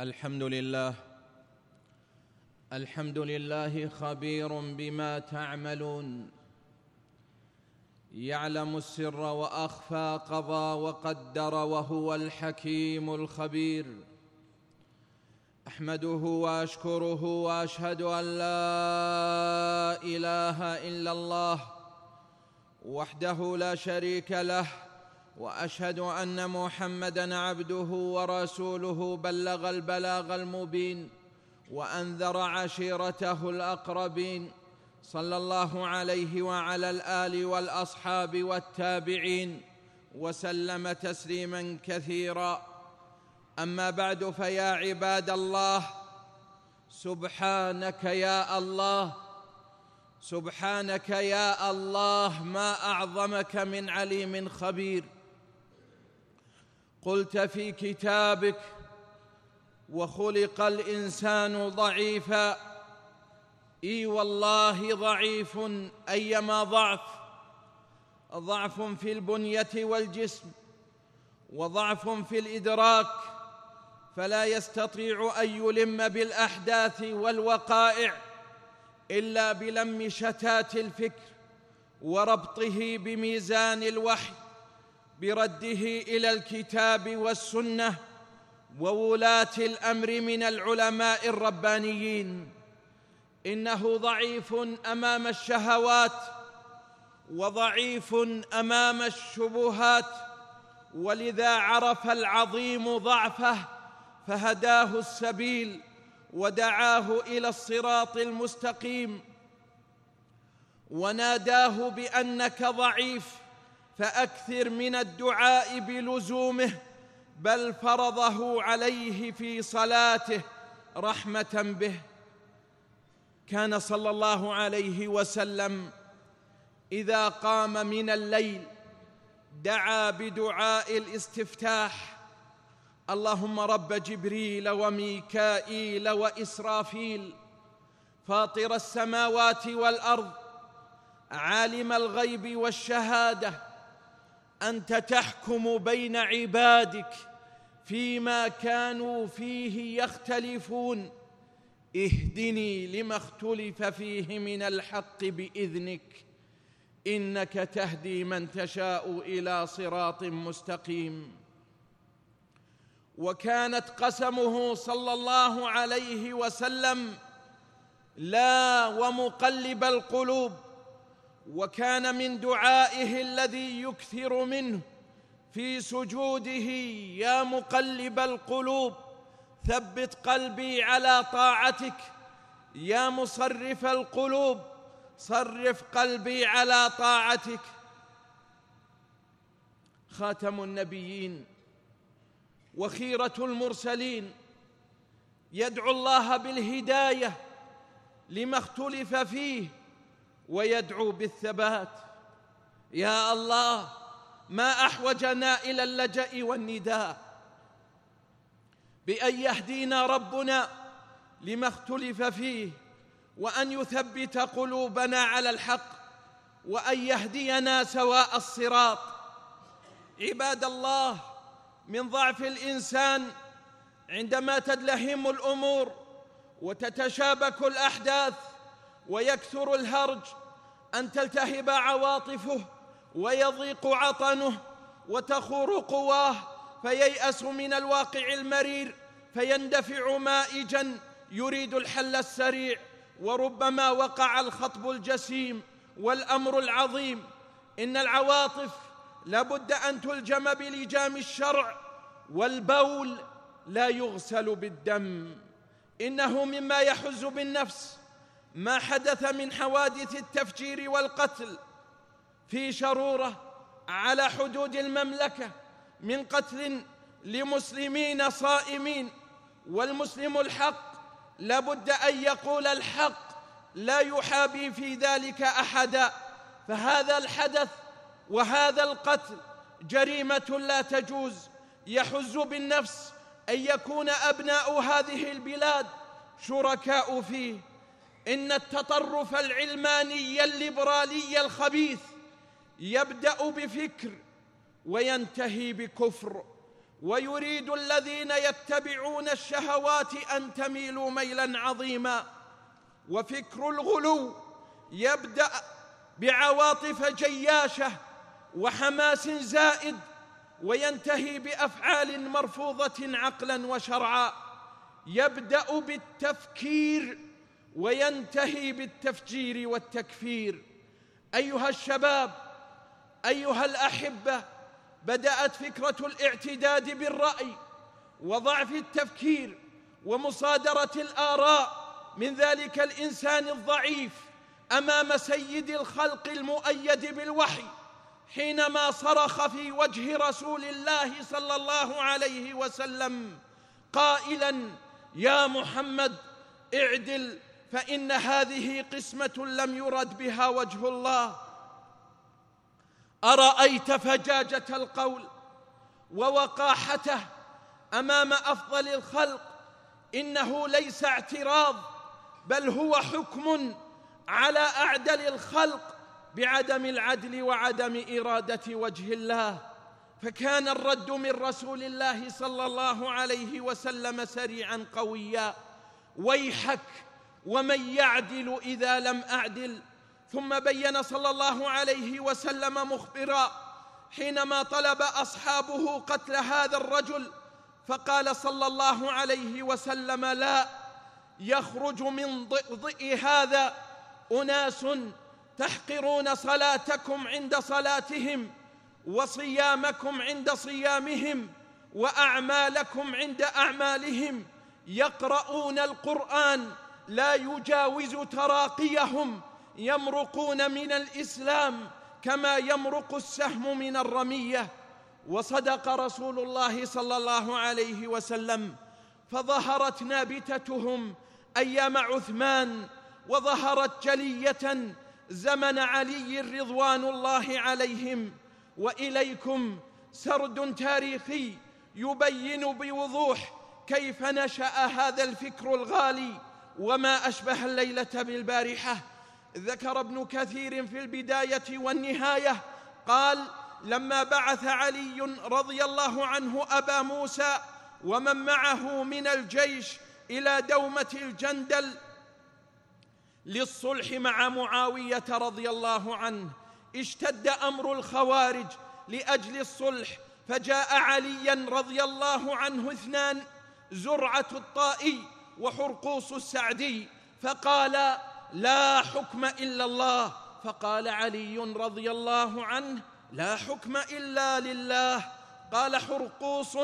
الحمد لله. الحمد لله خبير بما تعملون. يعلم السر وأخفى قضى وقدر وهو الحكيم الخبير. أحمده وأشكره وأشهد أن لا إله إلا الله وحده لا شريك له وأشهد أن محمدا عبده ورسوله بلغ البلاغ المبين وأنذر عشيرته الأقربين صلى الله عليه وعلى الآل والأصحاب والتابعين وسلم تسليما كثيرا. أما بعد فيا عباد الله سبحانك يا الله سبحانك يا الله ما أعظمك من عليم خبير. قلت في كتابك وخلق الإنسان ضعيفا. إي والله ضعيف أيما ضعف. ضعف في البنية والجسم وضعف في الإدراك. فلا يستطيع أن يلم بالأحداث والوقائع إلا بلم شتات الفكر وربطه بميزان الوحي. برده إلى الكتاب والسنة وولاة الأمر من العلماء الربانيين. إنه ضعيف أمام الشهوات وضعيف أمام الشبهات ولذا عرف العظيم ضعفه فهداه السبيل ودعاه إلى الصراط المستقيم. وناداه بأنك ضعيف فأكثر من الدعاء بلزومه بل فرضه عليه في صلاته رحمة به. كان صلى الله عليه وسلم إذا قام من الليل دعا بدعاء الاستفتاح. اللهم رب جبريل وميكائيل وإسرافيل فاطر السماوات والأرض عالم الغيب والشهادة أنت تحكم بين عبادك فيما كانوا فيه يختلفون. اهدني لما اختلف فيه من الحق بإذنك. إنك تهدي من تشاء إلى صراط مستقيم. وكانت قسمه صلى الله عليه وسلم لا ومقلب القلوب. وكان من دعائه الذي يكثر منه في سجوده يا مقلب القلوب ثبت قلبي على طاعتك يا مصرف القلوب صرف قلبي على طاعتك. خاتم النبيين وخيرة المرسلين يدعو الله بالهداية لما اختلف فيه ويدعو بالثبات. يا الله ما أحوجنا إلى اللجأ والنداء. بأن يهدينا ربنا لما اختلف فيه وأن يثبت قلوبنا على الحق وأن يهدينا سواء الصراط. عباد الله من ضعف الإنسان عندما تدلهم الأمور وتتشابك الأحداث ويكثر الهرج أن تلتهب عواطفه ويضيق عطنه وتخور قواه فييأس من الواقع المرير فيندفع مائجا يريد الحل السريع وربما وقع الخطب الجسيم والأمر العظيم إن العواطف لابد أن تلجم بلجام الشرع والبول لا يغسل بالدم إنه مما يحز بالنفس ما حدث من حوادث التفجير والقتل في شرورة على حدود المملكة من قتل لمسلمين صائمين والمسلم الحق لابد أن يقول الحق لا يحابي في ذلك أحدا. فهذا الحدث وهذا القتل جريمة لا تجوز. يحز بالنفس أن يكون أبناء هذه البلاد شركاء فيه. إن التطرف العلماني الليبرالي الخبيث يبدأ بفكر وينتهي بكفر ويريد الذين يتبعون الشهوات أن تميلوا ميلا عظيما. وفكر الغلو يبدأ بعواطف جياشة وحماس زائد وينتهي بأفعال مرفوضة عقلا وشرعا. يبدأ بالتفكير وينتهي بالتفجير والتكفير. أيها الشباب أيها الأحبة بدأت فكرة الاعتداد بالرأي وضعف التفكير ومصادرة الآراء. من ذلك الإنسان الضعيف أمام سيد الخلق المؤيد بالوحي حينما صرخ في وجه رسول الله صلى الله عليه وسلم قائلا يا محمد اعدل فإن هذه قسمة لم يرد بها وجه الله. أرأيت فجاجة القول ووقاحته أمام أفضل الخلق إنه ليس اعتراض بل هو حكم على أعدل الخلق بعدم العدل وعدم إرادة وجه الله. فكان الرد من رسول الله صلى الله عليه وسلم سريعا قويا. ويحك ومن يعدل إذا لم أعدل. ثم بين صلى الله عليه وسلم مخبرا حينما طلب أصحابه قتل هذا الرجل فقال صلى الله عليه وسلم لا يخرج من ضئضئ هذا أناس تحقرون صلاتكم عند صلاتهم وصيامكم عند صيامهم وأعمالكم عند أعمالهم يقرؤون القرآن لا يجاوز تراقيهم يمرقون من الإسلام كما يمرق السهم من الرمية. وصدق رسول الله صلى الله عليه وسلم فظهرت نابتتهم أيام عثمان وظهرت جلية زمن علي رضوان الله عليهم. وإليكم سرد تاريخي يبين بوضوح كيف نشأ هذا الفكر الغالي. وما أشبه الليلة بالبارحة. ذكر ابن كثير في البداية والنهاية قال لما بعث علي رضي الله عنه أبا موسى ومن معه من الجيش إلى دومة الجندل للصلح مع معاوية رضي الله عنه اشتد أمر الخوارج لأجل الصلح فجاء عليا رضي الله عنه اثنان زرعة الطائي وحرقوس السعدي فقال لا حكم إلا الله. فقال علي رضي الله عنه لا حكم إلا لله. قال حرقوس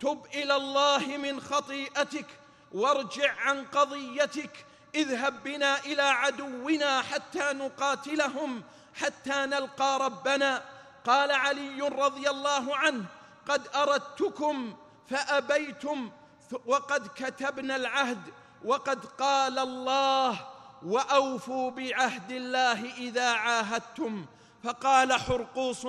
تب إلى الله من خطيئتك وارجع عن قضيتك. اذهب بنا إلى عدونا حتى نقاتلهم حتى نلقى ربنا. قال علي رضي الله عنه قد أردتكم فأبيتم وقد كتبنا العهد وقد قال الله وأوفوا بعهد الله إذا عاهدتم. فقال حرقوس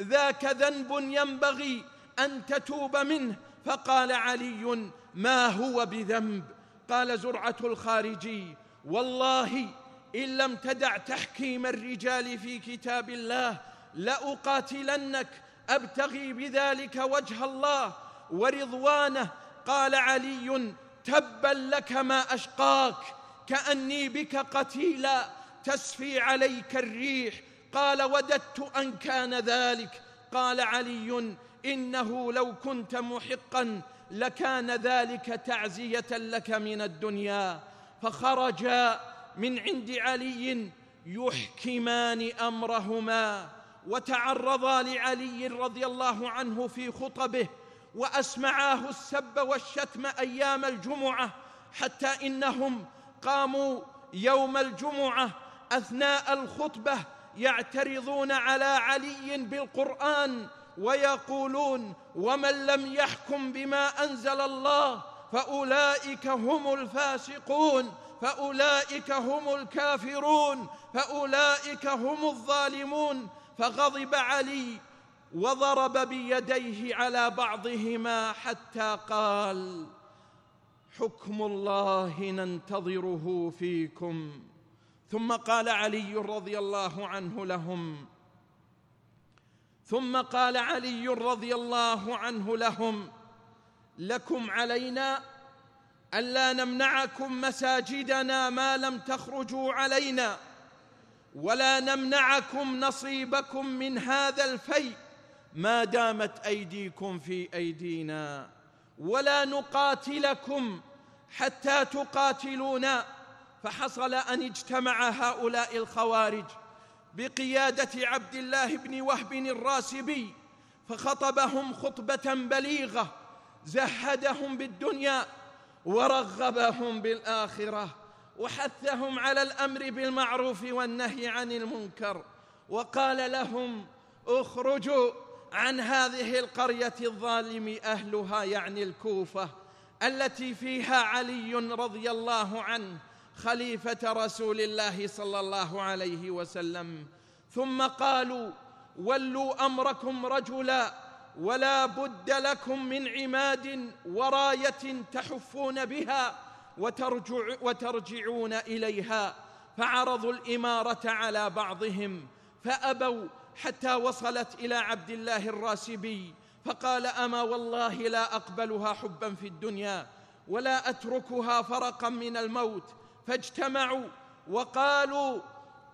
ذاك ذنب ينبغي أن تتوب منه. فقال علي ما هو بذنب؟ قال زرعة الخارجي والله إن لم تدع تحكيم الرجال في كتاب الله لأقاتلنك أبتغي بذلك وجه الله ورضوانه قال علي تبا لك ما أشقاك كأني بك قتيلا تسفي عليك الريح. قال وددت أن كان ذلك. قال علي إنه لو كنت محقا لكان ذلك تعزية لك من الدنيا. فخرجا من عند علي يحكمان أمرهما وتعرضا لعلي رضي الله عنه في خطبه. وأسمعاه السب والشتم أيام الجمعة حتى إنهم قاموا يوم الجمعة أثناء الخطبة يعترضون على علي بالقرآن ويقولون ومن لم يحكم بما أنزل الله فأولئك هم الفاسقون فأولئك هم الكافرون فأولئك هم الظالمون فغضب علي وضرب بيديه على بعضهما حتى قال حكم الله ننتظره فيكم. ثم قال علي رضي الله عنه لهم ثم قال علي رضي الله عنه لهم لكم علينا ألا نمنعكم مساجدنا ما لم تخرجوا علينا ولا نمنعكم نصيبكم من هذا الفيء ما دامت أيديكم في أيدينا ولا نقاتلكم حتى تقاتلونا فحصل أن اجتمع هؤلاء الخوارج بقيادة عبد الله بن وهب الراسبي فخطبهم خطبة بليغة زهدهم بالدنيا ورغبهم بالآخرة وحثهم على الأمر بالمعروف والنهي عن المنكر وقال لهم اخرجوا عن هذه القرية الظالم أهلها يعني الكوفة التي فيها علي رضي الله عنه خليفة رسول الله صلى الله عليه وسلم. ثم قالوا ولوا أمركم رجلا ولا بد لكم من عماد وراية تحفون بها وترجع وترجعون إليها فعرضوا الإمارة على بعضهم. فأبوا حتى وصلت إلى عبد الله الراسبي فقال أما والله لا أقبلها حبا في الدنيا ولا أتركها فرقا من الموت فاجتمعوا وقالوا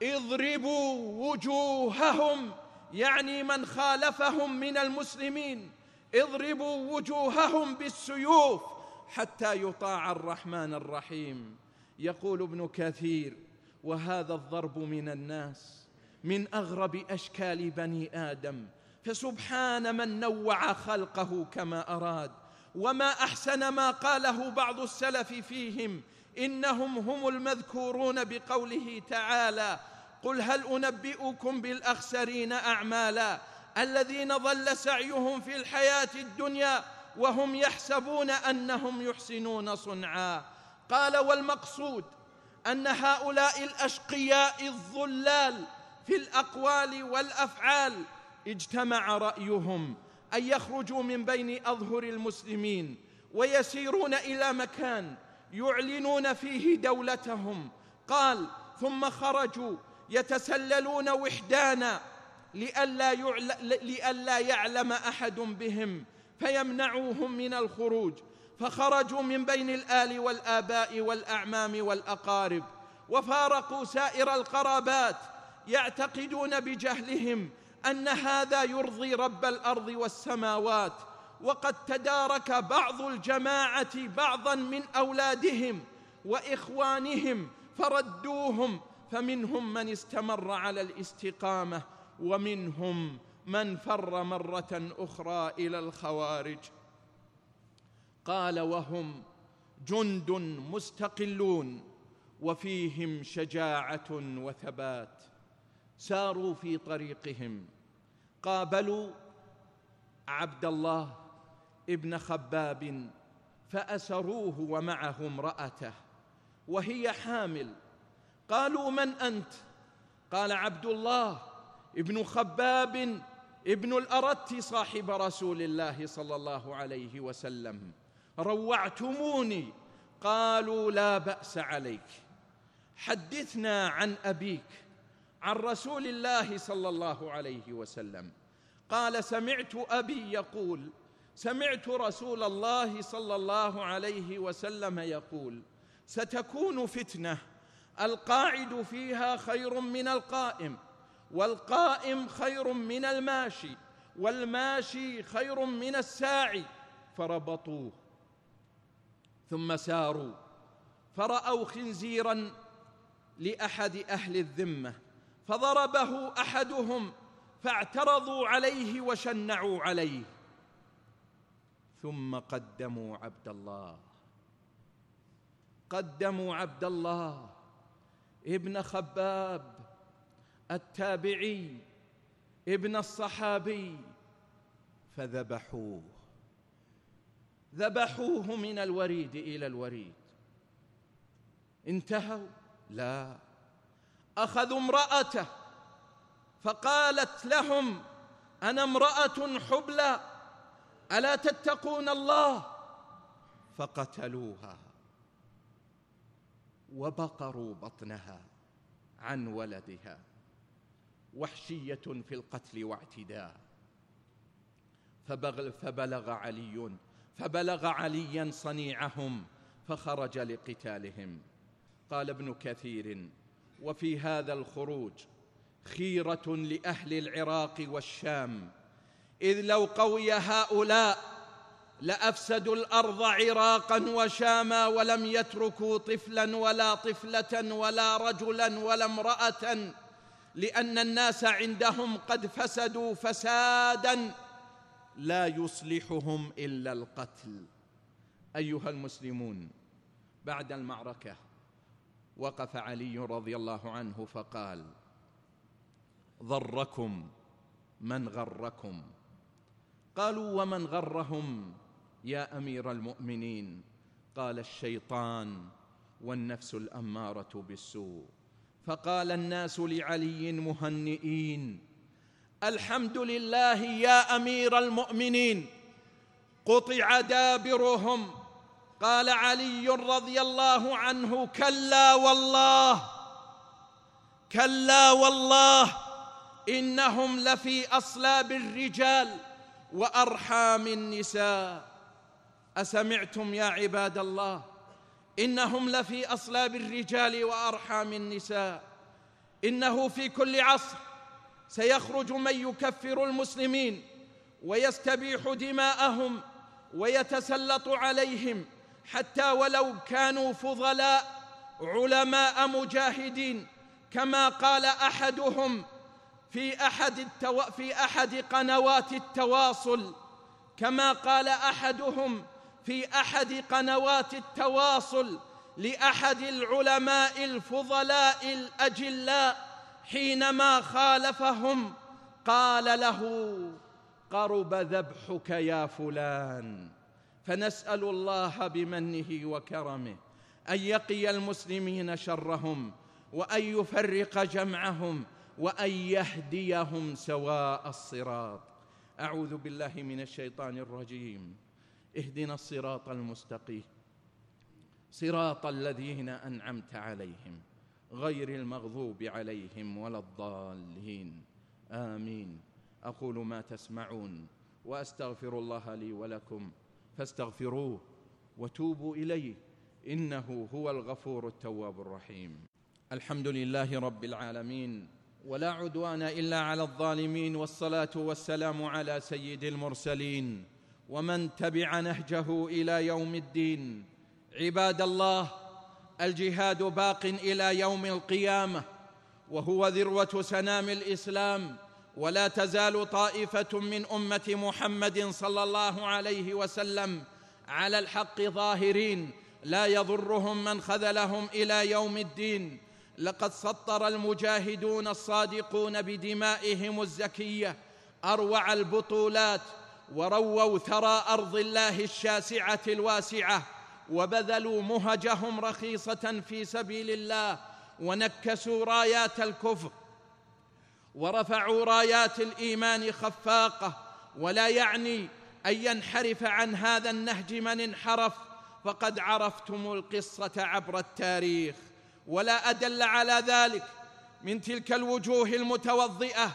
اضربوا وجوههم يعني من خالفهم من المسلمين اضربوا وجوههم بالسيوف حتى يطاع الرحمن الرحيم. يقول ابن كثير وهذا الضرب من الناس من أغرب أشكال بني آدم. فسبحان من نوع خلقه كما أراد وما أحسن ما قاله بعض السلف فيهم. إنهم هم المذكورون بقوله تعالى قل هل أنبئكم بالأخسرين أعمالا الذين ضل سعيهم في الحياة الدنيا وهم يحسبون أنهم يحسنون صنعا. قال والمقصود أن هؤلاء الأشقياء الظلال في الأقوال والأفعال اجتمع رأيهم أن يخرجوا من بين أظهر المسلمين ويسيرون إلى مكان يعلنون فيه دولتهم. قال ثم خرجوا يتسللون وحدانا لئلا, لئلا يعلم أحد بهم فيمنعوهم من الخروج. فخرجوا من بين الآل والآباء والأعمام والأقارب وفارقوا سائر القرابات يعتقدون بجهلهم أن هذا يرضي رب الأرض والسماوات وقد تدارك بعض الجماعة بعضا من أولادهم وإخوانهم فردوهم فمنهم من استمر على الاستقامة ومنهم من فر مرة أخرى إلى الخوارج. قال وهم جند مستقلون وفيهم شجاعة وثبات. ساروا في طريقهم. قابلوا عبد الله ابن خباب فأسروه ومعه امرأته وهي حامل. قالوا من أنت؟ قال عبد الله ابن خباب ابن الأرت صاحب رسول الله صلى الله عليه وسلم. روعتموني قالوا لا بأس عليك. حدثنا عن أبيك عن رسول الله صلى الله عليه وسلم. قال سمعت أبي يقول سمعت رسول الله صلى الله عليه وسلم يقول ستكون فتنة القاعد فيها خير من القائم والقائم خير من الماشي والماشي خير من الساعي. فربطوه. ثم ساروا. فرأوا خنزيرا لأحد أهل الذمة. فضربه أحدهم فاعترضوا عليه وشنعوا عليه. ثم قدموا عبد الله. قدموا عبد الله ابن خباب التابعي ابن الصحابي. فذبحوه. ذبحوه من الوريد إلى الوريد. انتهوا؟ لا. أخذوا امرأته فقالت لهم أنا امرأة حبلى ألا تتقون الله؟ فقتلوها وبقروا بطنها عن ولدها وحشية في القتل واعتداء. فبلغ علي فبلغ عليا صنيعهم فخرج لقتالهم. قال ابن كثير وفي هذا الخروج خيرة لأهل العراق والشام. إذ لو قوي هؤلاء لأفسدوا الأرض عراقا وشاما ولم يتركوا طفلا ولا طفلة ولا رجلا ولا امرأة لأن الناس عندهم قد فسدوا فسادا لا يصلحهم إلا القتل. أيها المسلمون بعد المعركة وقف علي رضي الله عنه فقال ضركم من غركم. قالوا ومن غرهم؟ يا أمير المؤمنين قال الشيطان والنفس الأمارة بالسوء. فقال الناس لعلي مهنئين الحمد لله يا أمير المؤمنين قطع دابرهم قال علي رضي الله عنه كلا والله كلا والله إنهم لفي أصلاب الرجال وأرحام النساء. أسمعتم يا عباد الله إنهم لفي أصلاب الرجال وأرحام النساء. إنه في كل عصر سيخرج من يكفر المسلمين ويستبيح دماءهم ويتسلط عليهم حتى ولو كانوا فضلاء علماء مجاهدين. كما قال أحدهم في أحد التو... في أحد قنوات التواصل. كما قال أحدهم في أحد قنوات التواصل لأحد العلماء الفضلاء الأجلاء حينما خالفهم قال له قرب ذبحك يا فلان. فنسأل الله بمنه وكرمه أن يقي المسلمين شرهم وأن يفرق جمعهم وأن يهديهم سواء الصراط. أعوذ بالله من الشيطان الرجيم. اهدنا الصراط المستقيم. صراط الذين أنعمت عليهم غير المغضوب عليهم ولا الضالين. آمين. أقول ما تسمعون وأستغفر الله لي ولكم فاستغفروه وتوبوا إليه. إنه هو الغفور التواب الرحيم. الحمد لله رب العالمين ولا عدوان إلا على الظالمين والصلاة والسلام على سيد المرسلين ومن تبع نهجه إلى يوم الدين. عباد الله الجهاد باق إلى يوم القيامة وهو ذروة سنام الإسلام. ولا تزال طائفة من أمة محمد صلى الله عليه وسلم على الحق ظاهرين لا يضرهم من خذلهم إلى يوم الدين. لقد سطر المجاهدون الصادقون بدمائهم الزكية أروع البطولات ورووا ثرى أرض الله الشاسعة الواسعة وبذلوا مهجهم رخيصة في سبيل الله ونكسوا رايات الكفر ورفعوا رايات الإيمان خفاقة ولا يعني أن ينحرف عن هذا النهج من انحرف. فقد عرفتم القصة عبر التاريخ ولا أدل على ذلك من تلك الوجوه المتوضئة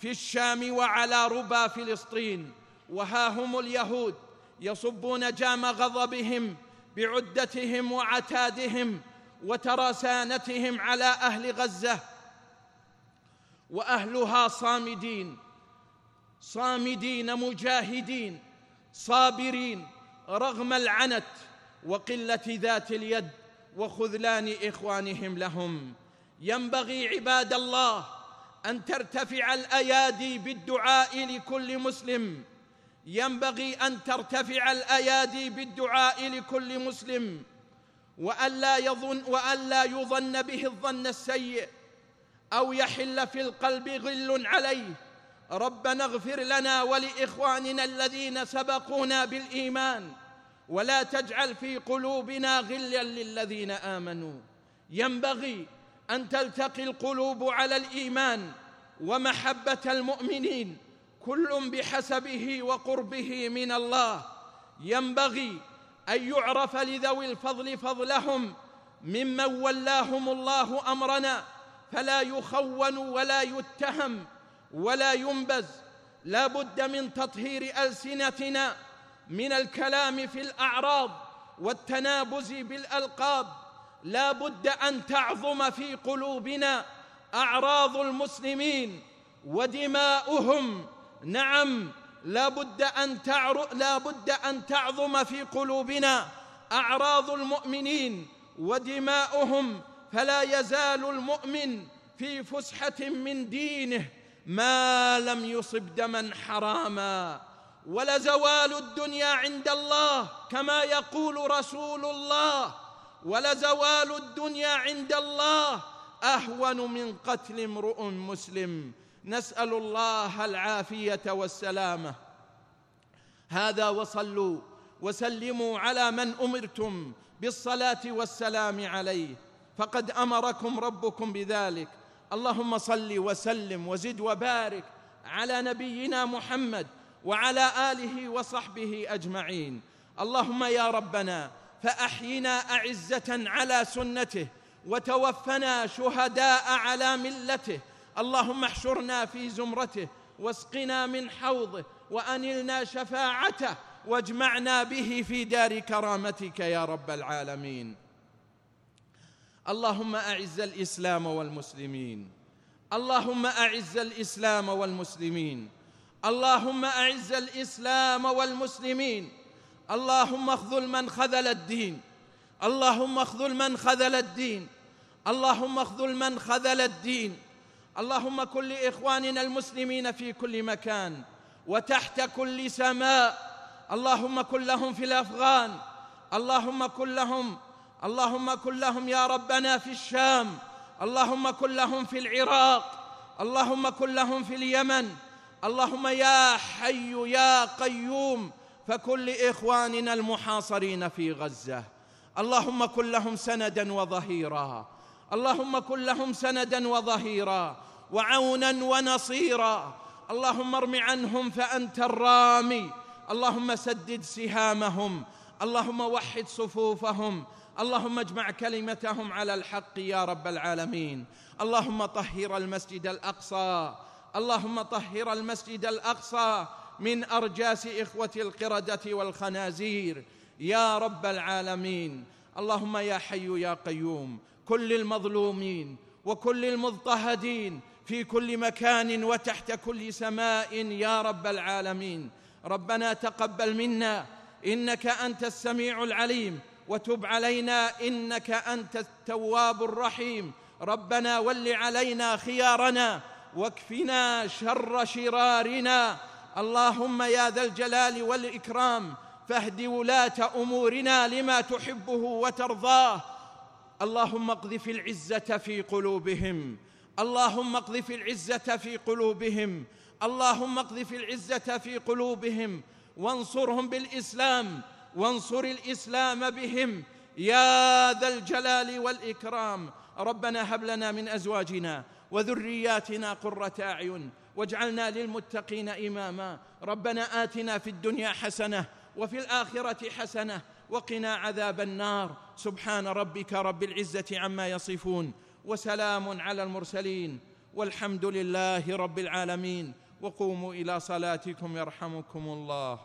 في الشام وعلى ربى فلسطين. وها هم اليهود يصبون جام غضبهم بعدتهم وعتادهم وترسانتهم على أهل غزة. وأهلها صامدين. صامدين مجاهدين. صابرين. رغم العنت وقلة ذات اليد وخذلان إخوانهم لهم. ينبغي عباد الله أن ترتفع الأيادي بالدعاء لكل مسلم. ينبغي أن ترتفع الأيادي بالدعاء لكل مسلم. والا يظن والا يظن به الظن السيء. أو يحل في القلب غل عليه. ربنا اغفر لنا ولإخواننا الذين سبقونا بالإيمان. ولا تجعل في قلوبنا غلا للذين آمنوا. ينبغي أن تلتقي القلوب على الإيمان ومحبة المؤمنين. كل بحسبه وقربه من الله. ينبغي أن يعرف لذوي الفضل فضلهم ممن ولاهم الله أمرنا. فلا يخون ولا يتهم ولا ينبذ لا بد من تطهير ألسنتنا من الكلام في الأعراض والتنابز بالألقاب. لا بد أن تعظم في قلوبنا أعراض المسلمين ودماؤهم. نعم لا بد أن تعر... لا بد أن تعظم في قلوبنا أعراض المؤمنين ودماؤهم. فلا يزال المؤمن في فسحة من دينه ما لم يصب دما حراما. ولزوال الدنيا عند الله كما يقول رسول الله. ولزوال الدنيا عند الله أهون من قتل امرؤ مسلم. نسأل الله العافية والسلامة. هذا وصلوا وسلموا على من أمرتم بالصلاة والسلام عليه. فقد أمركم ربكم بذلك. اللهم صل وسلم وزد وبارك على نبينا محمد وعلى آله وصحبه أجمعين. اللهم يا ربنا فأحينا أعزة على سنته وتوفنا شهداء على ملته. اللهم احشرنا في زمرته واسقنا من حوضه وأنلنا شفاعته واجمعنا به في دار كرامتك يا رب العالمين. اللهم أعز الإسلام والمسلمين. اللهم أعز الإسلام والمسلمين. اللهم أعز الإسلام والمسلمين. اللهم اخذل من خذل الدين. اللهم اخذل من خذل الدين. اللهم اخذل من خذل الدين. اللهم كن لإخواننا المسلمين في كل مكان وتحت كل سماء. اللهم كن لهم في الأفغان. اللهم كن لهم اللهم كن لهم يا ربنا في الشام. اللهم كن لهم في العراق. اللهم كن لهم في اليمن. اللهم يا حي يا قيوم. فكن لإخواننا المحاصرين في غزة. اللهم كن لهم سندا وظهيرا. اللهم كن لهم سندا وظهيرا وعونا ونصيرا. اللهم ارم عنهم فأنت الرامي. اللهم سدد سهامهم. اللهم وحد صفوفهم. اللهم اجمع كلمتهم على الحق يا رب العالمين. اللهم طهر المسجد الأقصى. اللهم طهر المسجد الأقصى من أرجاس إخوة القردة والخنازير. يا رب العالمين. اللهم يا حي يا قيوم. كل المظلومين وكل المضطهدين في كل مكان وتحت كل سماء يا رب العالمين. ربنا تقبل منا إنك أنت السميع العليم وتب علينا إنك أنت التواب الرحيم. ربنا ول علينا خيارنا واكفنا شر شرارنا. اللهم يا ذا الجلال والإكرام فاهد ولاة أمورنا لما تحبه وترضاه. اللهم اقذف العزة في قلوبهم. اللهم اقذف العزة في قلوبهم. اللهم اقذف العزة في قلوبهم. وانصرهم بالإسلام وانصر الإسلام بهم. يا ذا الجلال والإكرام ربنا هب لنا من أزواجنا وذرياتنا قرة أعين واجعلنا للمتقين إماما. ربنا آتنا في الدنيا حسنة وفي الآخرة حسنة وقنا عذاب النار. سبحان ربك رب العزة عما يصفون وسلام على المرسلين والحمد لله رب العالمين. وقوموا إلى صلاتكم يرحمكم الله